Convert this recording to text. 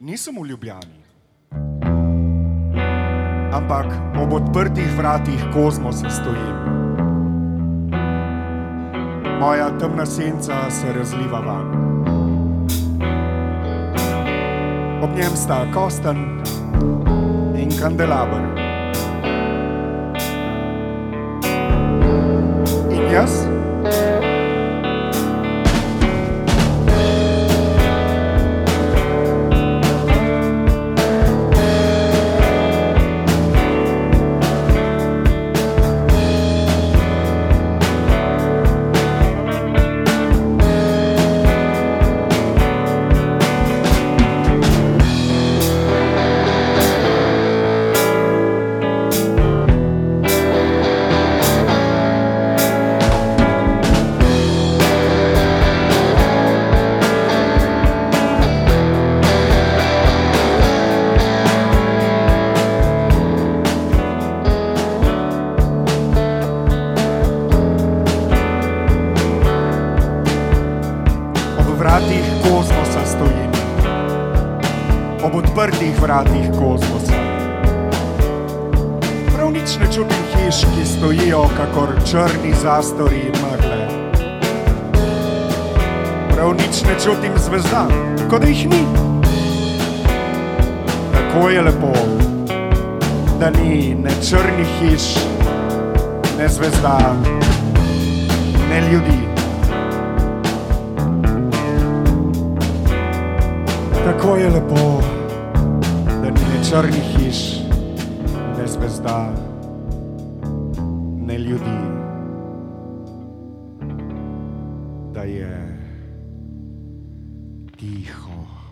Nisem v Ljubljani, ampak ob odprtih vratih kozmosa stojim. Moja temna senca se razliva van. Ob njem sta kosten in kandelaber. In jaz? Vratih kozmosa stojim, ob odprtih vratih kozmosa. Prav nič ne čutim hiš, ki stojijo kakor črni zastori mrle. Prav nič ne čutim zvezda, kot da jih ni. Tako je lepo, da ni ne črnih hiš, ne zvezda, ne ljudi. kako je lepo, da ni ne črnih hiš, ne zvezda, ne ljudi. Da je tiho.